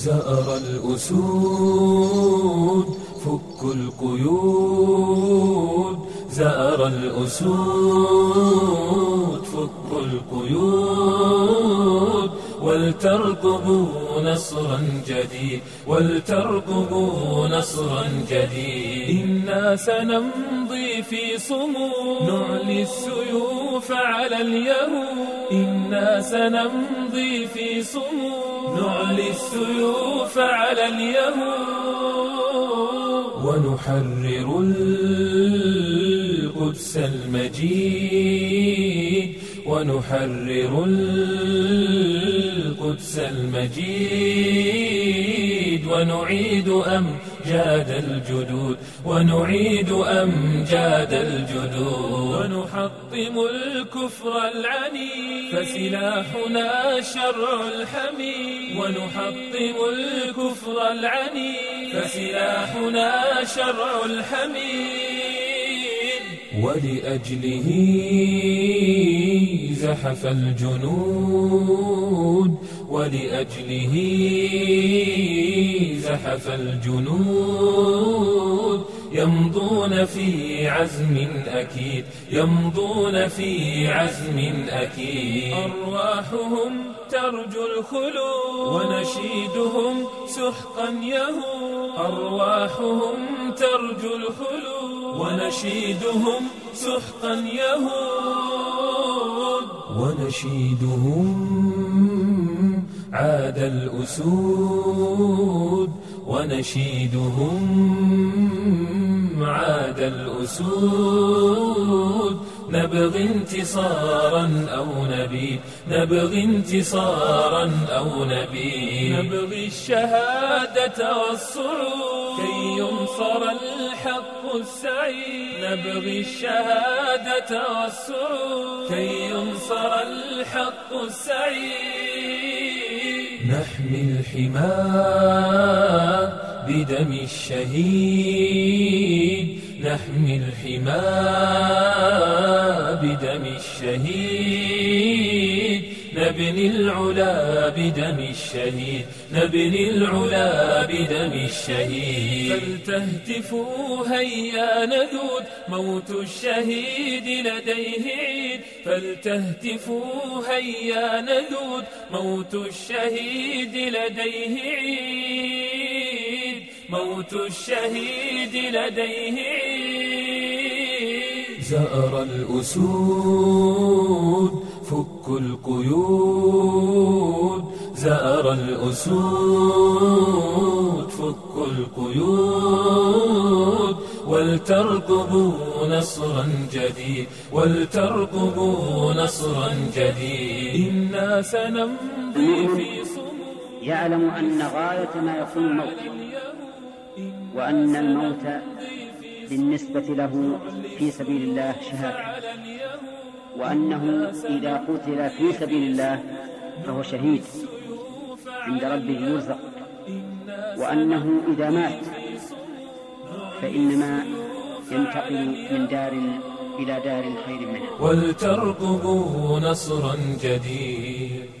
زأر الأسود فك القيود. زأر الأسود فك القيود. ولترقبوا نصرا جديد ولترقبوا نصرا جديد. إنا سنمضي في صمود. نعلي السيوف على اليهود. إنا سنمضي في صمود. نعلي السيوف على اليهود. ونحرر القدس المجيد. ونحرر القدس المجيد. ونعيد أمجاد الجدود ونعيد أمجاد الجدود ونحطم الكفر العنيد فسلاحنا شرع الحميد ونحطم الكفر العنيد فسلاحنا شرع الحميد ولأجله زحف الجنود ولأجله زحف الجنود يمضون في عزم أكيد يمضون في عزم أكيد. أرواحهم ترجو الخلود. ونشيدهم سحقا يهود. أرواحهم ترجو الخلود. ونشيدهم سحقا يهود. ونشيدهم عاد الأسود ونشيدهم عاد الأسود. نبغي انتصارا أو نبي نبغي انتصارا أو نبي. نبغي الشهادة والصعود. كي ينصر الحق السعيد. نبغي الشهادة والصعود. كي ينصر الحق السعيد. نحمي الحمى بدم الشهيد. نحمي الحمى بدم الشهيد. نبني العلا بدم الشهيد نبني العلا بدم الشهيد. فلتهتفوا هيا نذود موت الشهيد لديه عيد. فلتهتفوا هيا نذود موت الشهيد لديه عيد. موت الشهيد لديه عيد. زأر الأسود فك القيود زأر الأسود. فك القيود ولترقبوا نصرا جديد ولترقبوا نصرا جديد. إنا سنمضي في صمود. يعلم أن غاية ما يكون الموت وأن الموت بالنسبة له في سبيل الله شهادة. وأنه إذا قتل في سبيل الله فهو شهيد عند ربه يرزق. وأنه إذا مات فإنما ينتقل من دار إلى دار خير منها ولترقبوا نصرا جديد.